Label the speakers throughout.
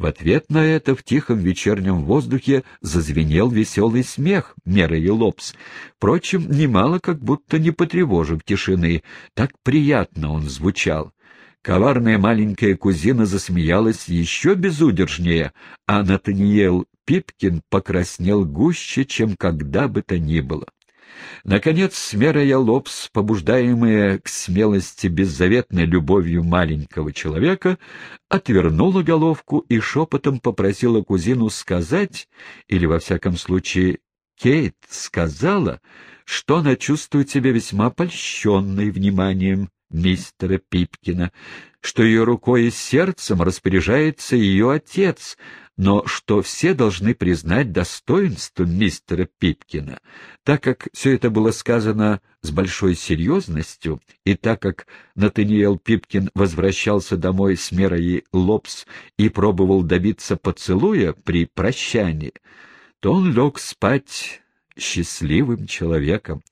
Speaker 1: В ответ на это в тихом вечернем воздухе зазвенел веселый смех Меры и Лобс. Впрочем, немало как будто не потревожив тишины. Так приятно он звучал. Коварная маленькая кузина засмеялась еще безудержнее, а Натаниэл Пипкин покраснел гуще, чем когда бы то ни было. Наконец, Смерая Лобс, побуждаемая к смелости беззаветной любовью маленького человека, отвернула головку и шепотом попросила кузину сказать, или, во всяком случае, Кейт сказала, что она чувствует себя весьма польщенной вниманием мистера Пипкина, что ее рукой и сердцем распоряжается ее отец, но что все должны признать достоинство мистера Пипкина, так как все это было сказано с большой серьезностью, и так как Натаниэл Пипкин возвращался домой с мерой Лобс и пробовал добиться поцелуя при прощании, то он лег спать счастливым человеком,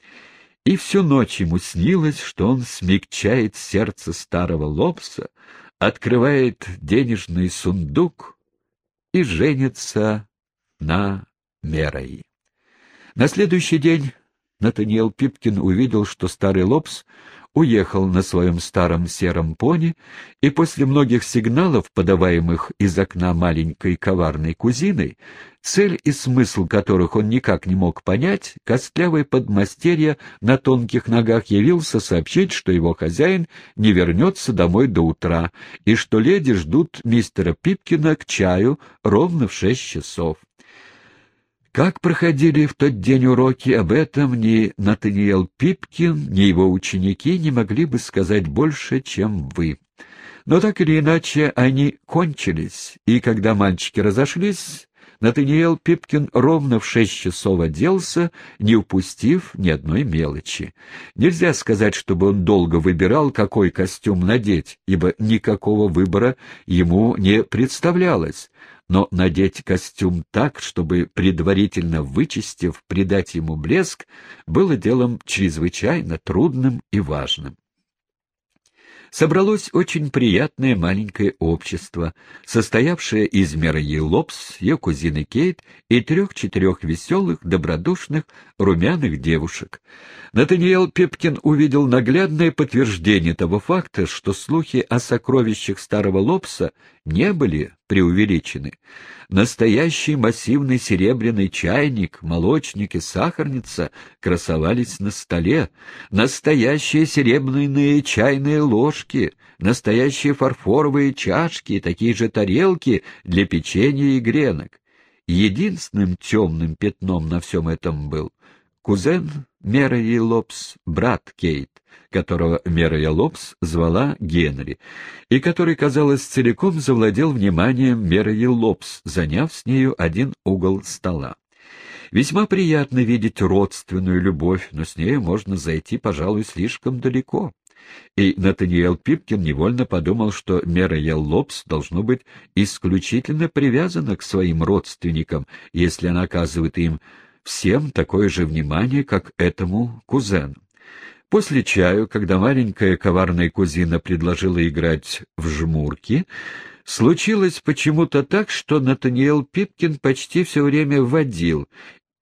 Speaker 1: и всю ночь ему снилось, что он смягчает сердце старого Лобса, открывает денежный сундук, и женится на Мерой. На следующий день Натаниэл Пипкин увидел, что старый Лобс уехал на своем старом сером пони, и после многих сигналов, подаваемых из окна маленькой коварной кузиной, цель и смысл которых он никак не мог понять, костлявый подмастерье на тонких ногах явился сообщить, что его хозяин не вернется домой до утра, и что леди ждут мистера Пипкина к чаю ровно в шесть часов. Как проходили в тот день уроки, об этом ни Натаниэл Пипкин, ни его ученики не могли бы сказать больше, чем вы. Но так или иначе они кончились, и когда мальчики разошлись, Натаниэл Пипкин ровно в шесть часов оделся, не упустив ни одной мелочи. Нельзя сказать, чтобы он долго выбирал, какой костюм надеть, ибо никакого выбора ему не представлялось но надеть костюм так, чтобы, предварительно вычистив, придать ему блеск, было делом чрезвычайно трудным и важным собралось очень приятное маленькое общество, состоявшее из Мераи Лобс, ее кузины Кейт и трех-четырех веселых, добродушных, румяных девушек. Натаниэл Пепкин увидел наглядное подтверждение того факта, что слухи о сокровищах старого Лобса не были преувеличены. Настоящий массивный серебряный чайник, молочник и сахарница красовались на столе, настоящие серебряные чайные ложки, настоящие фарфоровые чашки такие же тарелки для печенья и гренок. Единственным темным пятном на всем этом был кузен Мерри Лобс, брат Кейт, которого Мерия Лобс звала Генри, и который, казалось, целиком завладел вниманием Мерии Лобс, заняв с нею один угол стола. Весьма приятно видеть родственную любовь, но с нею можно зайти, пожалуй, слишком далеко. И Натаниэл Пипкин невольно подумал, что Мерия Лобс должно быть исключительно привязана к своим родственникам, если она оказывает им всем такое же внимание, как этому кузену. После чаю, когда маленькая коварная кузина предложила играть в жмурки, случилось почему-то так, что Натаниэл Пипкин почти все время водил,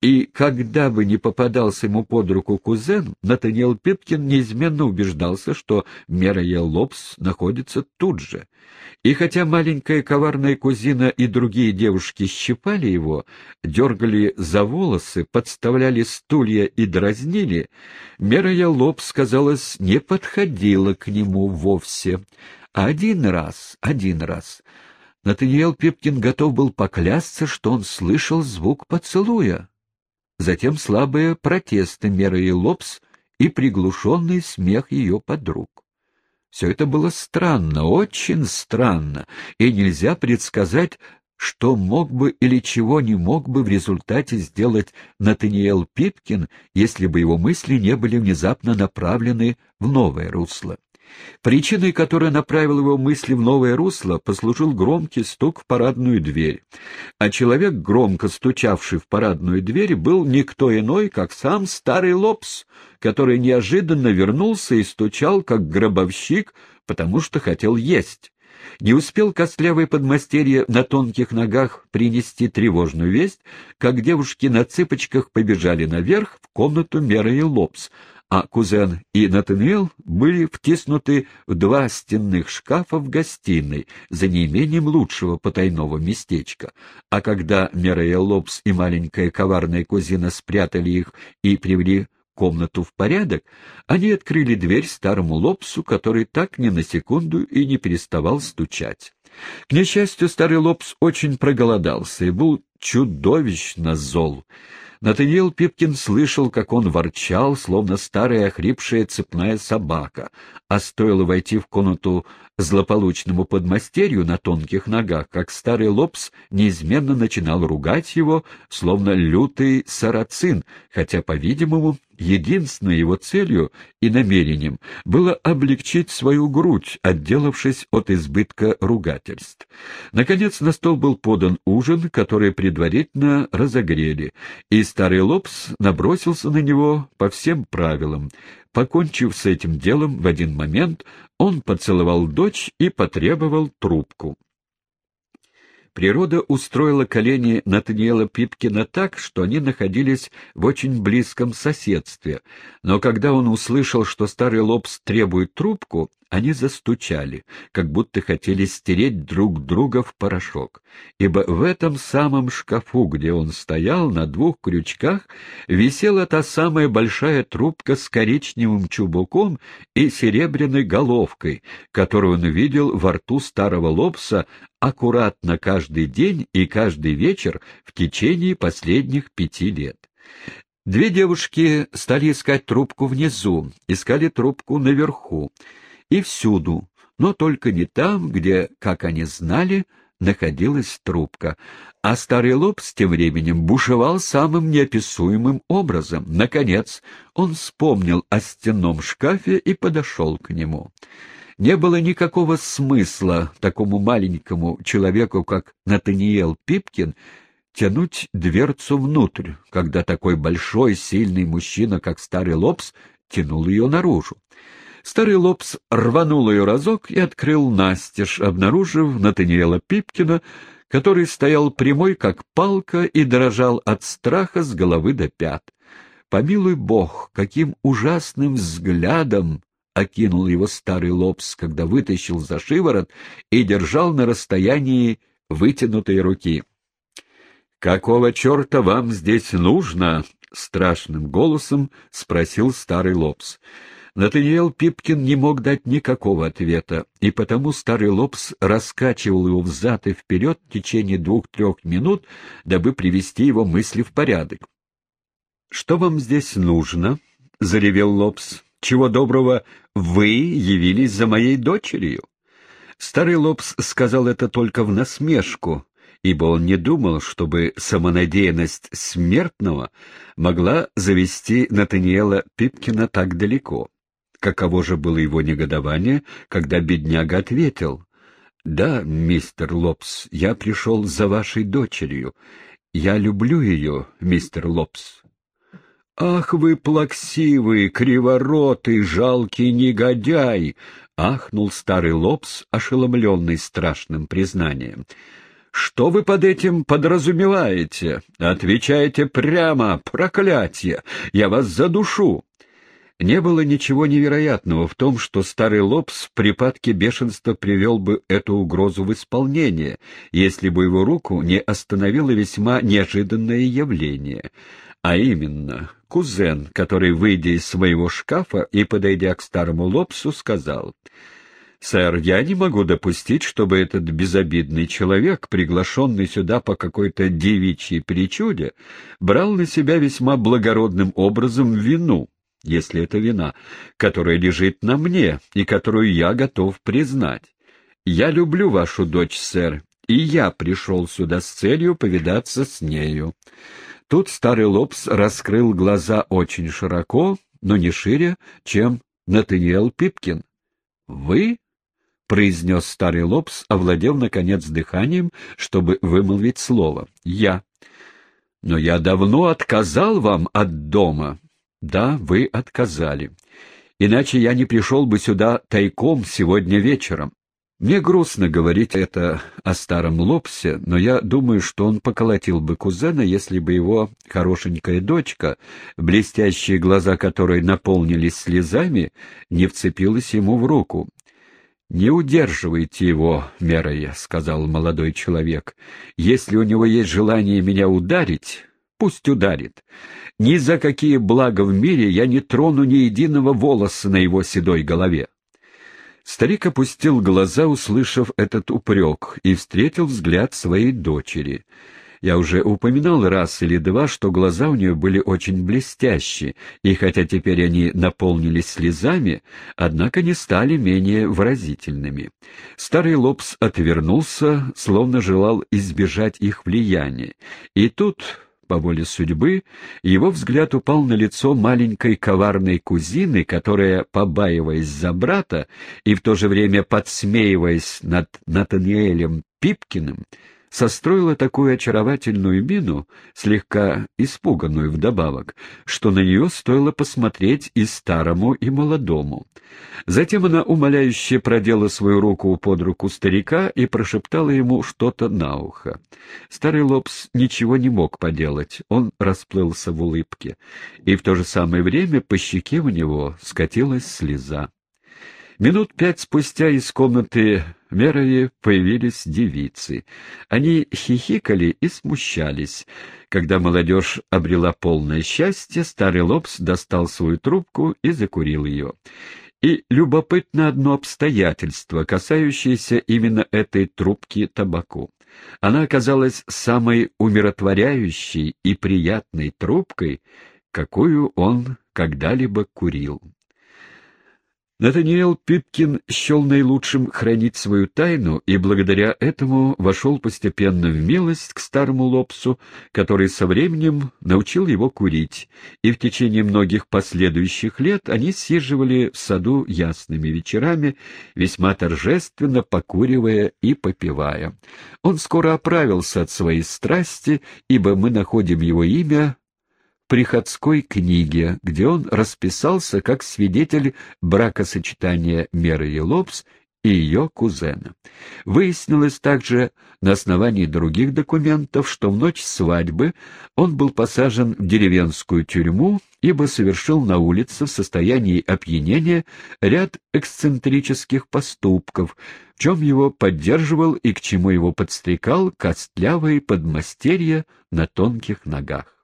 Speaker 1: и когда бы ни попадался ему под руку кузен, Натаниэл Пипкин неизменно убеждался, что Мерая Лобс находится тут же. И хотя маленькая коварная кузина и другие девушки щипали его, дергали за волосы, подставляли стулья и дразнили, Мерая Лобс, казалось, не подходила к нему вовсе. Один раз, один раз... Натаниэл Пипкин готов был поклясться, что он слышал звук поцелуя затем слабые протесты Меры Лобс и приглушенный смех ее подруг. Все это было странно, очень странно, и нельзя предсказать, что мог бы или чего не мог бы в результате сделать Натаниэл Питкин, если бы его мысли не были внезапно направлены в новое русло. Причиной, которая направила его мысли в новое русло, послужил громкий стук в парадную дверь. А человек, громко стучавший в парадную дверь, был никто иной, как сам старый Лобс, который неожиданно вернулся и стучал, как гробовщик, потому что хотел есть. Не успел костлявый подмастерье на тонких ногах принести тревожную весть, как девушки на цыпочках побежали наверх в комнату Меры и Лобс, а кузен и Натаниэл были втиснуты в два стенных шкафа в гостиной за неимением лучшего потайного местечка. А когда Мерея Лобс и маленькая коварная кузина спрятали их и привели комнату в порядок, они открыли дверь старому Лобсу, который так ни на секунду и не переставал стучать. К несчастью, старый Лобс очень проголодался и был чудовищно зол. Натаниэл Пипкин слышал, как он ворчал, словно старая охрипшая цепная собака, а стоило войти в комнату злополучному подмастерью на тонких ногах, как старый Лобс неизменно начинал ругать его, словно лютый сарацин, хотя, по-видимому, единственной его целью и намерением было облегчить свою грудь, отделавшись от избытка ругательств. Наконец на стол был подан ужин, который предварительно разогрели, и старый Лобс набросился на него по всем правилам, Покончив с этим делом, в один момент он поцеловал дочь и потребовал трубку. Природа устроила колени Натаниэла Пипкина так, что они находились в очень близком соседстве, но когда он услышал, что старый Лобс требует трубку, они застучали, как будто хотели стереть друг друга в порошок, ибо в этом самом шкафу, где он стоял, на двух крючках, висела та самая большая трубка с коричневым чубуком и серебряной головкой, которую он видел во рту старого лобса аккуратно каждый день и каждый вечер в течение последних пяти лет. Две девушки стали искать трубку внизу, искали трубку наверху, и всюду, но только не там, где, как они знали, находилась трубка. А старый Лобс тем временем бушевал самым неописуемым образом. Наконец он вспомнил о стенном шкафе и подошел к нему. Не было никакого смысла такому маленькому человеку, как Натаниэл Пипкин, тянуть дверцу внутрь, когда такой большой, сильный мужчина, как старый Лобс, тянул ее наружу. Старый Лобс рванул ее разок и открыл настежь, обнаружив Натаниэла Пипкина, который стоял прямой, как палка, и дрожал от страха с головы до пят. Помилуй бог, каким ужасным взглядом окинул его старый Лобс, когда вытащил за шиворот и держал на расстоянии вытянутой руки. «Какого черта вам здесь нужно?» — страшным голосом спросил старый Лобс. Натаниэл Пипкин не мог дать никакого ответа, и потому старый Лобс раскачивал его взад и вперед в течение двух-трех минут, дабы привести его мысли в порядок. — Что вам здесь нужно? — заревел Лобс. — Чего доброго, вы явились за моей дочерью? Старый Лобс сказал это только в насмешку, ибо он не думал, чтобы самонадеянность смертного могла завести Натаниэла Пипкина так далеко. Каково же было его негодование, когда бедняга ответил. «Да, мистер Лобс, я пришел за вашей дочерью. Я люблю ее, мистер Лобс». «Ах вы плаксивый, криворотый, жалкий негодяй!» — ахнул старый Лобс, ошеломленный страшным признанием. «Что вы под этим подразумеваете? Отвечайте прямо, проклятие! Я вас задушу!» Не было ничего невероятного в том, что старый Лобс в припадке бешенства привел бы эту угрозу в исполнение, если бы его руку не остановило весьма неожиданное явление, а именно кузен, который, выйдя из своего шкафа и подойдя к старому Лобсу, сказал «Сэр, я не могу допустить, чтобы этот безобидный человек, приглашенный сюда по какой-то девичьей причуде, брал на себя весьма благородным образом вину» если это вина, которая лежит на мне и которую я готов признать. Я люблю вашу дочь, сэр, и я пришел сюда с целью повидаться с нею. Тут старый Лобс раскрыл глаза очень широко, но не шире, чем Натаниэл Пипкин. «Вы?» — произнес старый Лобс, овладев, наконец, дыханием, чтобы вымолвить слово. «Я». «Но я давно отказал вам от дома. Да, вы отказали. Иначе я не пришел бы сюда тайком сегодня вечером. Мне грустно говорить это о старом Лопсе, но я думаю, что он поколотил бы кузена, если бы его хорошенькая дочка, блестящие глаза которой наполнились слезами, не вцепилась ему в руку. «Не удерживайте его, Мерая», — сказал молодой человек. «Если у него есть желание меня ударить, пусть ударит. Ни за какие блага в мире я не трону ни единого волоса на его седой голове». Старик опустил глаза, услышав этот упрек, и встретил взгляд своей дочери. Я уже упоминал раз или два, что глаза у нее были очень блестящие, и хотя теперь они наполнились слезами, однако не стали менее выразительными. Старый Лобс отвернулся, словно желал избежать их влияния, и тут по воле судьбы, его взгляд упал на лицо маленькой коварной кузины, которая, побаиваясь за брата и в то же время подсмеиваясь над Натаниэлем Пипкиным, состроила такую очаровательную мину, слегка испуганную вдобавок, что на нее стоило посмотреть и старому, и молодому. Затем она умоляюще продела свою руку под руку старика и прошептала ему что-то на ухо. Старый Лобс ничего не мог поделать, он расплылся в улыбке, и в то же самое время по щеке у него скатилась слеза. Минут пять спустя из комнаты Мерови появились девицы. Они хихикали и смущались. Когда молодежь обрела полное счастье, старый Лобс достал свою трубку и закурил ее. И любопытно одно обстоятельство, касающееся именно этой трубки табаку. Она оказалась самой умиротворяющей и приятной трубкой, какую он когда-либо курил. Натаниэл Пипкин счел наилучшим хранить свою тайну и благодаря этому вошел постепенно в милость к старому Лопсу, который со временем научил его курить, и в течение многих последующих лет они сиживали в саду ясными вечерами, весьма торжественно покуривая и попивая. Он скоро оправился от своей страсти, ибо мы находим его имя приходской книге, где он расписался как свидетель бракосочетания Меры и Лобс и ее кузена. Выяснилось также на основании других документов, что в ночь свадьбы он был посажен в деревенскую тюрьму, ибо совершил на улице в состоянии опьянения ряд эксцентрических поступков, в чем его поддерживал и к чему его подстрекал костлявый подмастерье на тонких ногах.